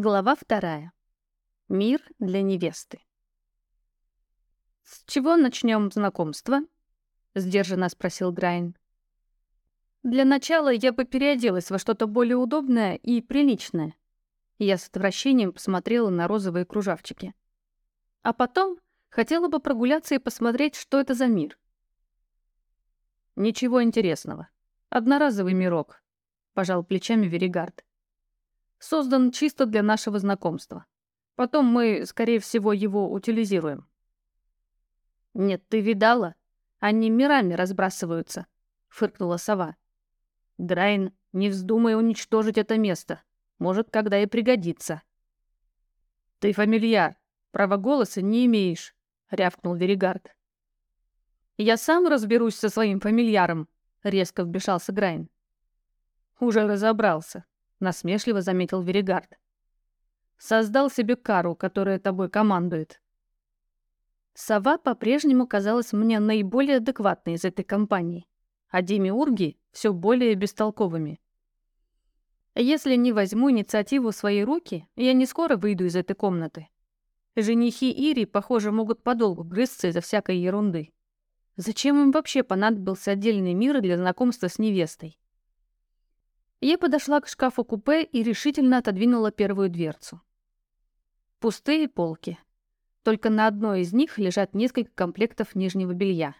Глава вторая. Мир для невесты. «С чего начнем знакомство?» — сдержанно спросил Грайн. «Для начала я бы переоделась во что-то более удобное и приличное». Я с отвращением посмотрела на розовые кружавчики. А потом хотела бы прогуляться и посмотреть, что это за мир. «Ничего интересного. Одноразовый мирок», — пожал плечами Веригард создан чисто для нашего знакомства. Потом мы, скорее всего, его утилизируем. «Нет, ты видала? Они мирами разбрасываются», — фыркнула сова. «Драйн, не вздумай уничтожить это место. Может, когда и пригодится». «Ты фамильяр, права голоса не имеешь», — рявкнул Веригард. «Я сам разберусь со своим фамильяром», — резко вбежался Грайн. «Уже разобрался», — насмешливо заметил Веригард. «Создал себе кару, которая тобой командует». Сова по-прежнему казалась мне наиболее адекватной из этой компании, а демиурги — все более бестолковыми. Если не возьму инициативу в свои руки, я не скоро выйду из этой комнаты. Женихи Ири, похоже, могут подолгу грызться из-за всякой ерунды. Зачем им вообще понадобился отдельный мир для знакомства с невестой? Я подошла к шкафу-купе и решительно отодвинула первую дверцу. Пустые полки. Только на одной из них лежат несколько комплектов нижнего белья.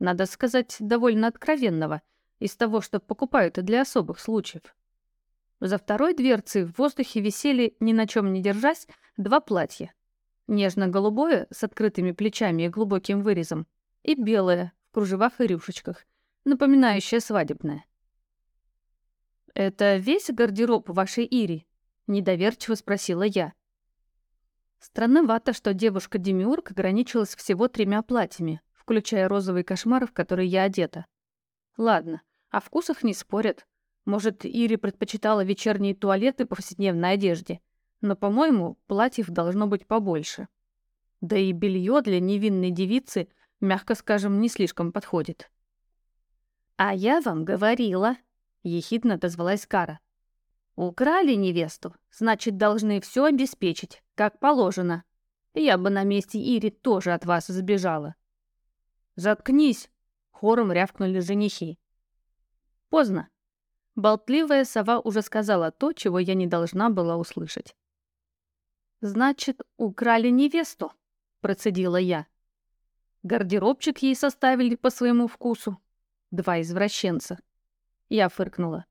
Надо сказать, довольно откровенного, из того, что покупают и для особых случаев. За второй дверцей в воздухе висели, ни на чем не держась, два платья. Нежно-голубое, с открытыми плечами и глубоким вырезом, и белое, в кружевах и рюшечках, напоминающее свадебное. «Это весь гардероб вашей Ири?» — недоверчиво спросила я. Странновато, что девушка-демиург ограничилась всего тремя платьями, включая розовый кошмар, в который я одета. Ладно, о вкусах не спорят. Может, Ири предпочитала вечерние туалеты повседневной одежде, но, по-моему, платьев должно быть побольше. Да и белье для невинной девицы, мягко скажем, не слишком подходит. «А я вам говорила», — ехидно отозвалась Кара. «Украли невесту, значит, должны все обеспечить, как положено. Я бы на месте Ири тоже от вас сбежала». «Заткнись!» — хором рявкнули женихи. Поздно. Болтливая сова уже сказала то, чего я не должна была услышать. «Значит, украли невесту?» — процедила я. Гардеробчик ей составили по своему вкусу. Два извращенца. Я фыркнула.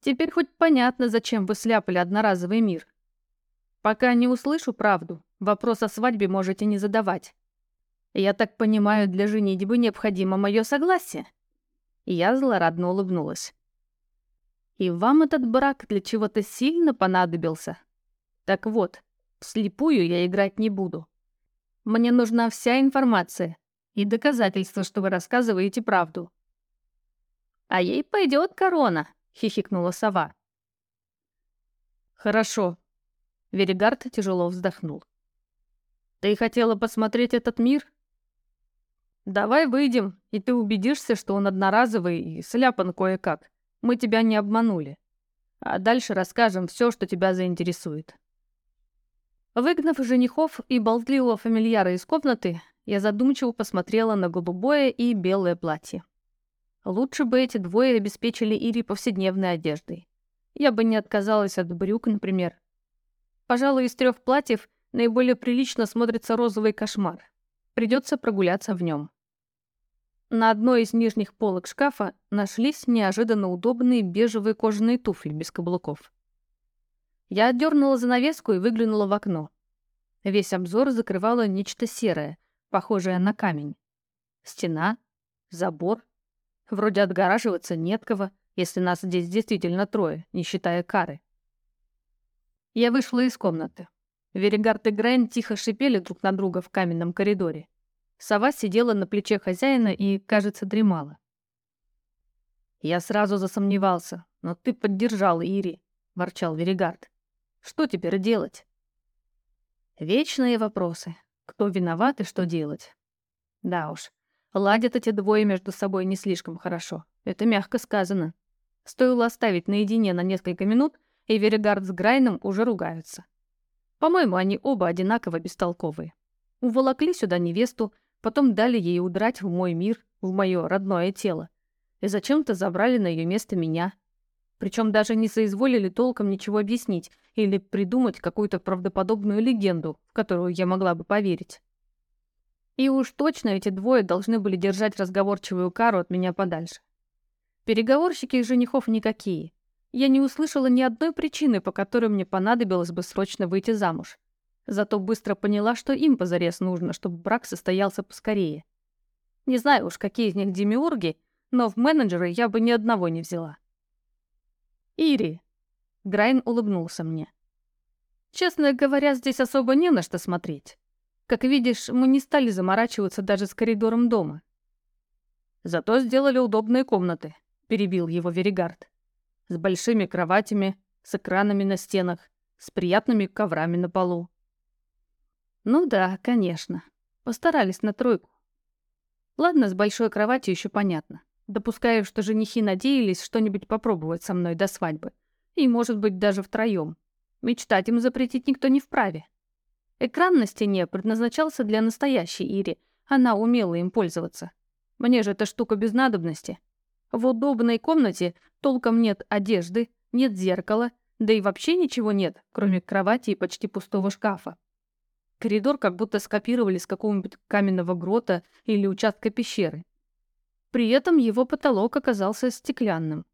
Теперь хоть понятно, зачем вы сляпали одноразовый мир. Пока не услышу правду, вопрос о свадьбе можете не задавать. Я так понимаю, для женитьбы необходимо мое согласие. Я злорадно улыбнулась. И вам этот брак для чего-то сильно понадобился? Так вот, вслепую я играть не буду. Мне нужна вся информация и доказательства, что вы рассказываете правду. «А ей пойдет корона», — хихикнула сова. «Хорошо». Веригард тяжело вздохнул. «Ты хотела посмотреть этот мир?» «Давай выйдем, и ты убедишься, что он одноразовый и сляпан кое-как. Мы тебя не обманули. А дальше расскажем все, что тебя заинтересует». Выгнав женихов и болтливого фамильяра из комнаты, я задумчиво посмотрела на голубое и белое платье. Лучше бы эти двое обеспечили Ири повседневной одеждой. Я бы не отказалась от брюк, например. Пожалуй, из трех платьев наиболее прилично смотрится розовый кошмар. Придется прогуляться в нем. На одной из нижних полок шкафа нашлись неожиданно удобные бежевые кожаные туфли без каблуков. Я отдернула занавеску и выглянула в окно. Весь обзор закрывало нечто серое, похожее на камень. Стена, забор, Вроде отгораживаться нет кого, если нас здесь действительно трое, не считая кары. Я вышла из комнаты. Веригард и Грайн тихо шипели друг на друга в каменном коридоре. Сова сидела на плече хозяина и, кажется, дремала. «Я сразу засомневался, но ты поддержал Ири», — ворчал Веригард. «Что теперь делать?» Вечные вопросы. Кто виноват и что делать? Да уж, Ладят эти двое между собой не слишком хорошо. Это мягко сказано. Стоило оставить наедине на несколько минут, и Веригард с Грайном уже ругаются. По-моему, они оба одинаково бестолковые. Уволокли сюда невесту, потом дали ей удрать в мой мир, в мое родное тело. И зачем-то забрали на ее место меня. Причем даже не соизволили толком ничего объяснить или придумать какую-то правдоподобную легенду, в которую я могла бы поверить. И уж точно эти двое должны были держать разговорчивую кару от меня подальше. Переговорщики и женихов никакие. Я не услышала ни одной причины, по которой мне понадобилось бы срочно выйти замуж. Зато быстро поняла, что им позарез нужно, чтобы брак состоялся поскорее. Не знаю уж, какие из них демиурги, но в менеджеры я бы ни одного не взяла. «Ири!» — Грайн улыбнулся мне. «Честно говоря, здесь особо не на что смотреть. Как видишь, мы не стали заморачиваться даже с коридором дома. Зато сделали удобные комнаты», — перебил его Веригард. «С большими кроватями, с экранами на стенах, с приятными коврами на полу». «Ну да, конечно. Постарались на тройку. Ладно, с большой кроватью еще понятно. Допускаю, что женихи надеялись что-нибудь попробовать со мной до свадьбы. И, может быть, даже втроем. Мечтать им запретить никто не вправе. Экран на стене предназначался для настоящей Ири. Она умела им пользоваться. Мне же эта штука без надобности. В удобной комнате толком нет одежды, нет зеркала, да и вообще ничего нет, кроме кровати и почти пустого шкафа. Коридор как будто скопировали с какого-нибудь каменного грота или участка пещеры. При этом его потолок оказался стеклянным.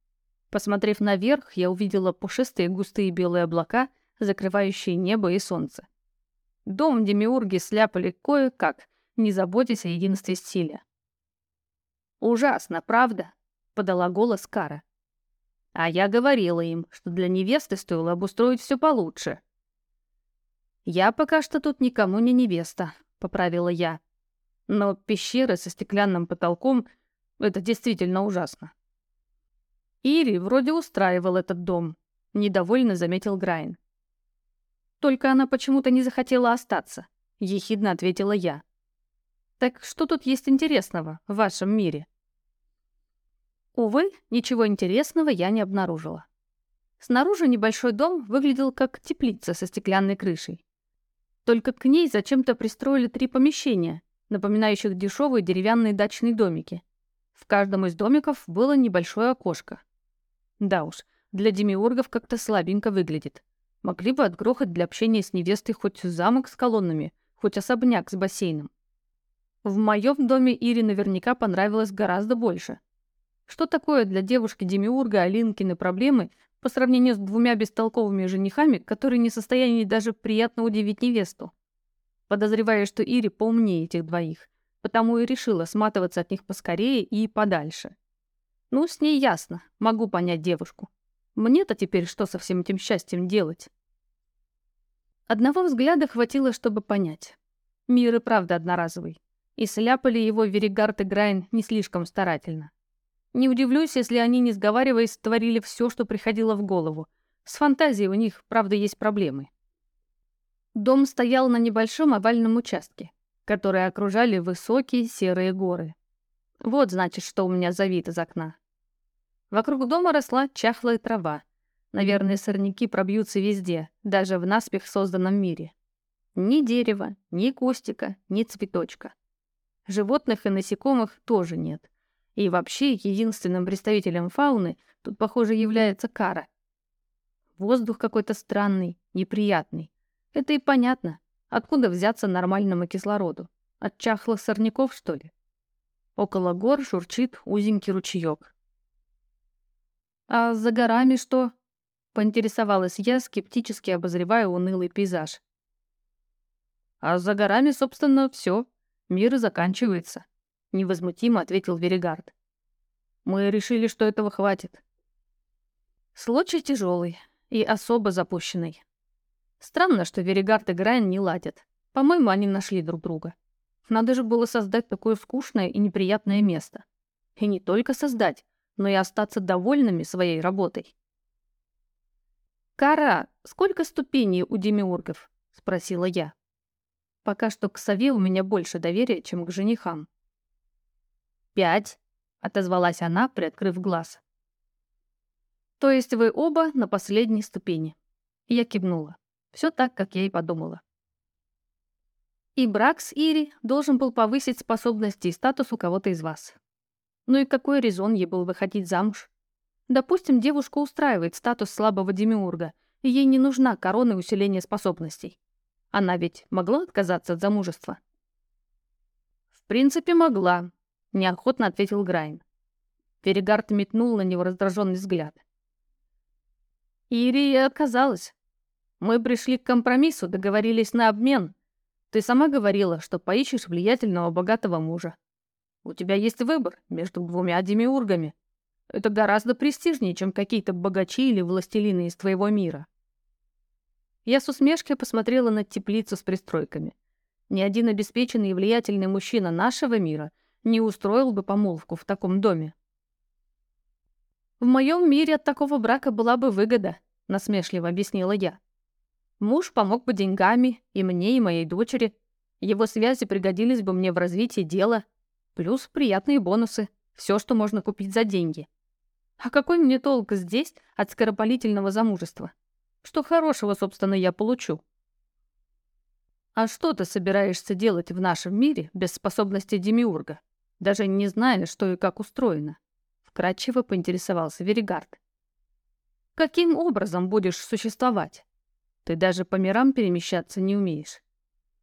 Посмотрев наверх, я увидела пушистые густые белые облака, закрывающие небо и солнце. Дом демиурги сляпали кое-как, не заботясь о единстве стиля. «Ужасно, правда?» — подала голос Кара. «А я говорила им, что для невесты стоило обустроить все получше», «Я пока что тут никому не невеста», — поправила я. «Но пещера со стеклянным потолком — это действительно ужасно». «Ири вроде устраивал этот дом», — недовольно заметил Грайн. «Только она почему-то не захотела остаться», — ехидно ответила я. «Так что тут есть интересного в вашем мире?» Увы, ничего интересного я не обнаружила. Снаружи небольшой дом выглядел как теплица со стеклянной крышей. Только к ней зачем-то пристроили три помещения, напоминающих дешевые деревянные дачные домики. В каждом из домиков было небольшое окошко. Да уж, для демиургов как-то слабенько выглядит. Могли бы отгрохать для общения с невестой хоть замок с колоннами, хоть особняк с бассейном. В моем доме Ире наверняка понравилось гораздо больше. Что такое для девушки-демиурга Алинкины проблемы по сравнению с двумя бестолковыми женихами, которые не в состоянии даже приятно удивить невесту. Подозревая, что Ири поумнее этих двоих, потому и решила сматываться от них поскорее и подальше. Ну, с ней ясно, могу понять девушку. Мне-то теперь что со всем этим счастьем делать? Одного взгляда хватило, чтобы понять. Мир и правда одноразовый. И сляпали его Веригард и Грайн не слишком старательно. Не удивлюсь, если они, не сговариваясь, творили все, что приходило в голову. С фантазией у них, правда, есть проблемы. Дом стоял на небольшом овальном участке, который окружали высокие серые горы. Вот, значит, что у меня за вид из окна. Вокруг дома росла чахлая трава. Наверное, сорняки пробьются везде, даже в наспех созданном мире. Ни дерева, ни кустика, ни цветочка. Животных и насекомых тоже нет. И вообще, единственным представителем фауны тут, похоже, является кара. Воздух какой-то странный, неприятный. Это и понятно. Откуда взяться нормальному кислороду? От чахлых сорняков, что ли? Около гор шурчит узенький ручеек. «А за горами что?» — поинтересовалась я, скептически обозревая унылый пейзаж. «А за горами, собственно, все. Мир и заканчивается», — невозмутимо ответил Веригард. «Мы решили, что этого хватит». Случай тяжелый и особо запущенный. Странно, что Веригард и Грайн не ладят. По-моему, они нашли друг друга. Надо же было создать такое скучное и неприятное место. И не только создать, но и остаться довольными своей работой. «Кара, сколько ступеней у демиургов?» — спросила я. Пока что к сове у меня больше доверия, чем к женихам. «Пять», — отозвалась она, приоткрыв глаз. То есть вы оба на последней ступени. Я кивнула. Все так, как я и подумала. И брак с Ири должен был повысить способности и статус у кого-то из вас. Ну и какой резон ей был выходить замуж? Допустим, девушка устраивает статус слабого демиурга, и ей не нужна корона и усиление способностей. Она ведь могла отказаться от замужества? В принципе, могла, неохотно ответил Грайн. Перегард метнул на него раздраженный взгляд. Ири отказалась. Мы пришли к компромиссу, договорились на обмен. Ты сама говорила, что поищешь влиятельного богатого мужа. У тебя есть выбор между двумя демиургами. Это гораздо престижнее, чем какие-то богачи или властелины из твоего мира. Я с усмешкой посмотрела на теплицу с пристройками. Ни один обеспеченный и влиятельный мужчина нашего мира не устроил бы помолвку в таком доме. «В моем мире от такого брака была бы выгода», — насмешливо объяснила я. «Муж помог бы деньгами и мне, и моей дочери. Его связи пригодились бы мне в развитии дела. Плюс приятные бонусы. Все, что можно купить за деньги. А какой мне толк здесь от скоропалительного замужества? Что хорошего, собственно, я получу? А что ты собираешься делать в нашем мире без способности Демиурга, даже не зная, что и как устроено? Вкратчиво поинтересовался Веригард. Каким образом будешь существовать? Ты даже по мирам перемещаться не умеешь.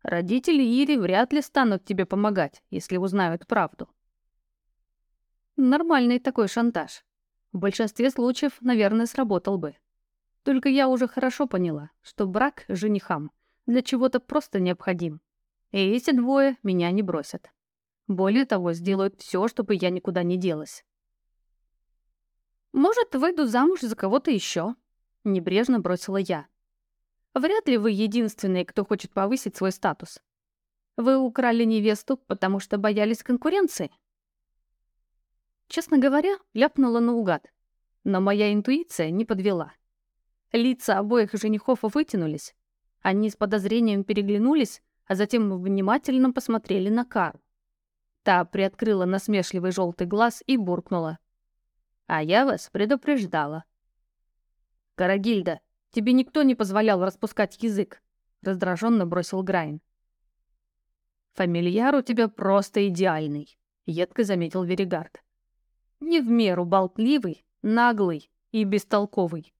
Родители Ири вряд ли станут тебе помогать, если узнают правду. Нормальный такой шантаж. В большинстве случаев, наверное, сработал бы. Только я уже хорошо поняла, что брак женихам для чего-то просто необходим. И эти двое меня не бросят. Более того, сделают все, чтобы я никуда не делась. «Может, выйду замуж за кого-то еще?» — небрежно бросила я. Вряд ли вы единственные, кто хочет повысить свой статус. Вы украли невесту, потому что боялись конкуренции? Честно говоря, ляпнула наугад. Но моя интуиция не подвела. Лица обоих женихов вытянулись. Они с подозрением переглянулись, а затем внимательно посмотрели на Кару. Та приоткрыла насмешливый желтый глаз и буркнула. «А я вас предупреждала». «Карагильда, Тебе никто не позволял распускать язык», — раздраженно бросил Грайн. «Фамильяр у тебя просто идеальный», — едко заметил Веригард. «Не в меру болтливый, наглый и бестолковый».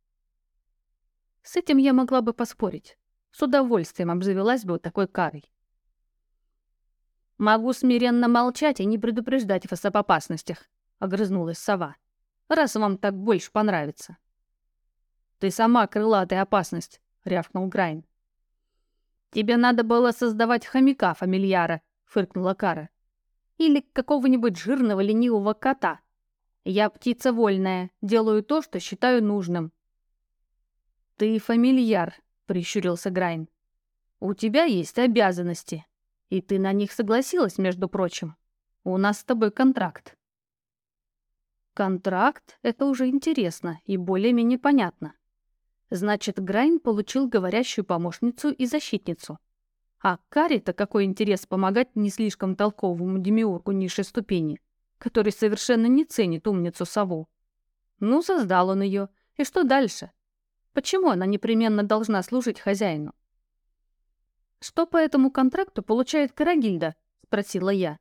С этим я могла бы поспорить. С удовольствием обзавелась бы вот такой карой. «Могу смиренно молчать и не предупреждать вас об опасностях», — огрызнулась сова. «Раз вам так больше понравится». «Ты сама крылатая опасность», — рявкнул Грайн. «Тебе надо было создавать хомяка, фамильяра», — фыркнула Кара. «Или какого-нибудь жирного ленивого кота. Я птица вольная, делаю то, что считаю нужным». «Ты фамильяр», — прищурился Грайн. «У тебя есть обязанности, и ты на них согласилась, между прочим. У нас с тобой контракт». «Контракт — это уже интересно и более-менее понятно. Значит, Грайн получил говорящую помощницу и защитницу. А Карри-то какой интерес помогать не слишком толковому демиургу низшей ступени, который совершенно не ценит умницу сову. Ну, создал он ее. И что дальше? Почему она непременно должна служить хозяину? «Что по этому контракту получает Карагильда?» — спросила я.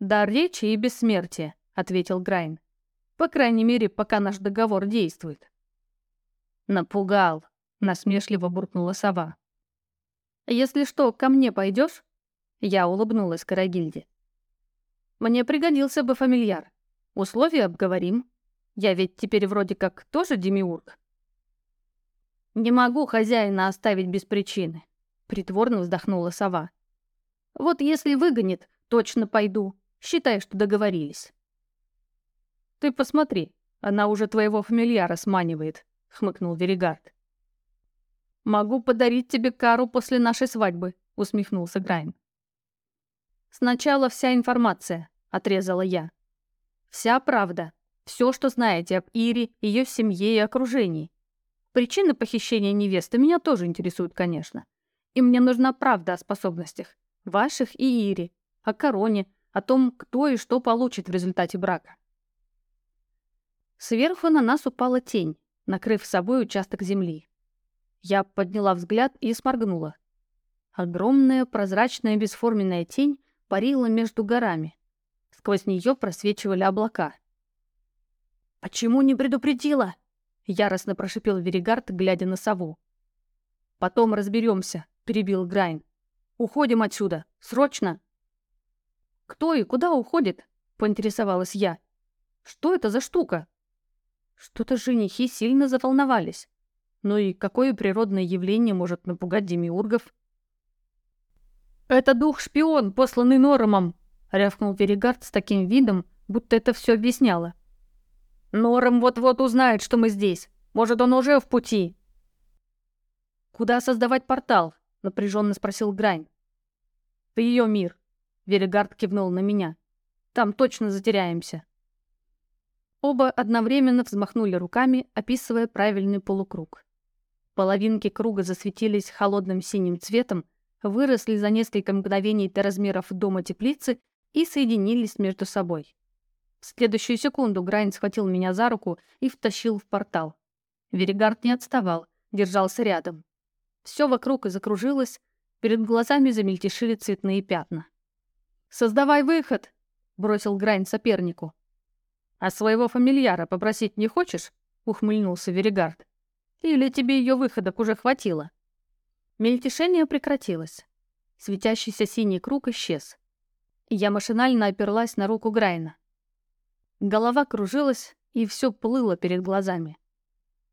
«Дар речи и бессмертие», — ответил Грайн. «По крайней мере, пока наш договор действует». «Напугал», — насмешливо буркнула сова. «Если что, ко мне пойдешь? Я улыбнулась Карагильде. «Мне пригодился бы фамильяр. Условия обговорим. Я ведь теперь вроде как тоже демиург». «Не могу хозяина оставить без причины», — притворно вздохнула сова. «Вот если выгонит, точно пойду. Считай, что договорились». «Ты посмотри, она уже твоего фамильяра сманивает», — хмыкнул Веригард. «Могу подарить тебе кару после нашей свадьбы», — усмехнулся Грайн. «Сначала вся информация», — отрезала я. «Вся правда. Все, что знаете об Ире, ее семье и окружении. Причины похищения невесты меня тоже интересуют, конечно. И мне нужна правда о способностях. Ваших и Ири. О короне. О том, кто и что получит в результате брака. Сверху на нас упала тень, накрыв собой участок земли. Я подняла взгляд и сморгнула. Огромная прозрачная бесформенная тень парила между горами. Сквозь нее просвечивали облака. «Почему не предупредила?» — яростно прошипел Веригард, глядя на сову. «Потом разберемся», — перебил Грайн. «Уходим отсюда! Срочно!» «Кто и куда уходит?» — поинтересовалась я. «Что это за штука?» Что-то женихи сильно заволновались. Ну и какое природное явление может напугать демиургов? «Это дух-шпион, посланный Норомом!» — рявкнул Веригард с таким видом, будто это все объясняло. «Нором вот-вот узнает, что мы здесь. Может, он уже в пути». «Куда создавать портал?» — напряженно спросил Грайн. «В ее мир», — Веригард кивнул на меня. «Там точно затеряемся». Оба одновременно взмахнули руками, описывая правильный полукруг. Половинки круга засветились холодным синим цветом, выросли за несколько мгновений до размеров дома теплицы и соединились между собой. В следующую секунду Грайн схватил меня за руку и втащил в портал. Веригард не отставал, держался рядом. Все вокруг и закружилось, перед глазами замельтешили цветные пятна. «Создавай выход!» — бросил Грайн сопернику. «А своего фамильяра попросить не хочешь?» — ухмыльнулся Веригард. «Или тебе ее выходок уже хватило?» Мельтешение прекратилось. Светящийся синий круг исчез. Я машинально оперлась на руку Грайна. Голова кружилась, и все плыло перед глазами.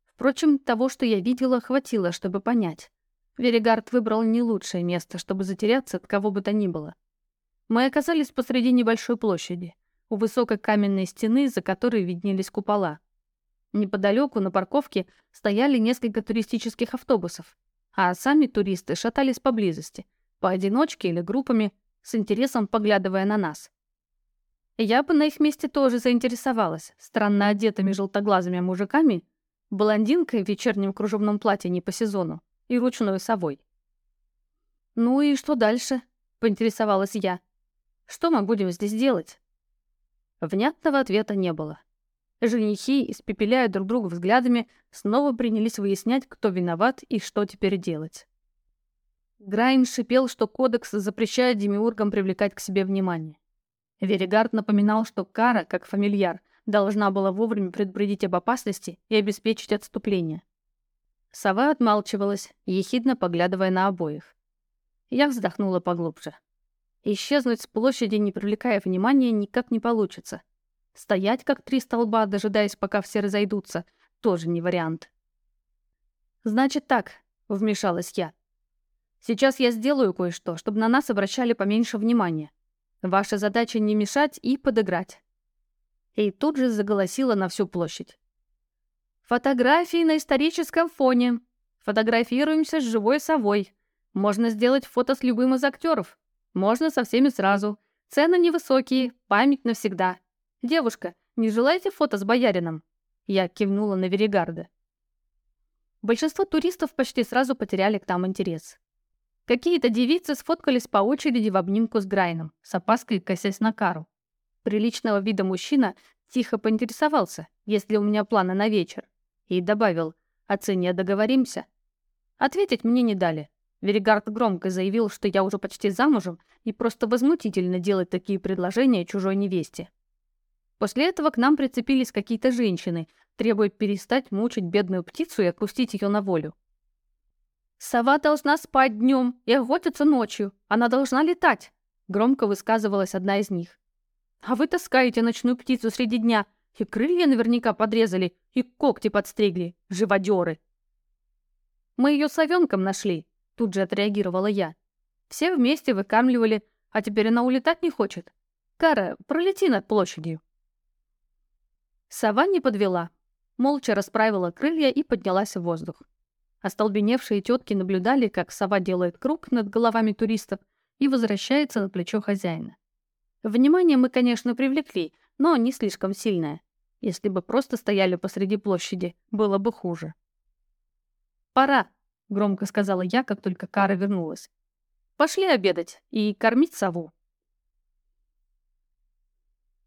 Впрочем, того, что я видела, хватило, чтобы понять. Веригард выбрал не лучшее место, чтобы затеряться от кого бы то ни было. Мы оказались посреди небольшой площади у высокой каменной стены, за которой виднелись купола. Неподалеку на парковке стояли несколько туристических автобусов, а сами туристы шатались поблизости, поодиночке или группами, с интересом поглядывая на нас. Я бы на их месте тоже заинтересовалась странно одетыми желтоглазыми мужиками, блондинкой в вечернем кружевном платье не по сезону и ручной совой. «Ну и что дальше?» — поинтересовалась я. «Что мы будем здесь делать?» Внятного ответа не было. Женихи, испепеляя друг друга взглядами, снова принялись выяснять, кто виноват и что теперь делать. Грайн шипел, что кодекс запрещает демиургам привлекать к себе внимание. Веригард напоминал, что Кара, как фамильяр, должна была вовремя предупредить об опасности и обеспечить отступление. Сова отмалчивалась, ехидно поглядывая на обоих. Я вздохнула поглубже. Исчезнуть с площади, не привлекая внимания, никак не получится. Стоять, как три столба, дожидаясь, пока все разойдутся, тоже не вариант. «Значит так», — вмешалась я. «Сейчас я сделаю кое-что, чтобы на нас обращали поменьше внимания. Ваша задача не мешать и подыграть». И тут же заголосила на всю площадь. «Фотографии на историческом фоне. Фотографируемся с живой совой. Можно сделать фото с любым из актеров. Можно со всеми сразу. Цены невысокие, память навсегда. Девушка, не желаете фото с боярином?» Я кивнула на Веригарда. Большинство туристов почти сразу потеряли к нам интерес. Какие-то девицы сфоткались по очереди в обнимку с Грайном, с опаской косясь на кару. Приличного вида мужчина тихо поинтересовался, есть ли у меня планы на вечер, и добавил «О цене договоримся». Ответить мне не дали, Веригард громко заявил, что я уже почти замужем, и просто возмутительно делать такие предложения чужой невесте. После этого к нам прицепились какие-то женщины, требуя перестать мучить бедную птицу и отпустить ее на волю. «Сова должна спать днем и охотиться ночью. Она должна летать», — громко высказывалась одна из них. «А вы таскаете ночную птицу среди дня, и крылья наверняка подрезали, и когти подстригли, живодеры». «Мы ее совенком нашли», Тут же отреагировала я. Все вместе выкармливали, а теперь она улетать не хочет. Кара, пролети над площадью. Сова не подвела. Молча расправила крылья и поднялась в воздух. Остолбеневшие тетки наблюдали, как сова делает круг над головами туристов и возвращается на плечо хозяина. Внимание мы, конечно, привлекли, но не слишком сильное. Если бы просто стояли посреди площади, было бы хуже. «Пора», громко сказала я, как только Кара вернулась. Пошли обедать и кормить сову.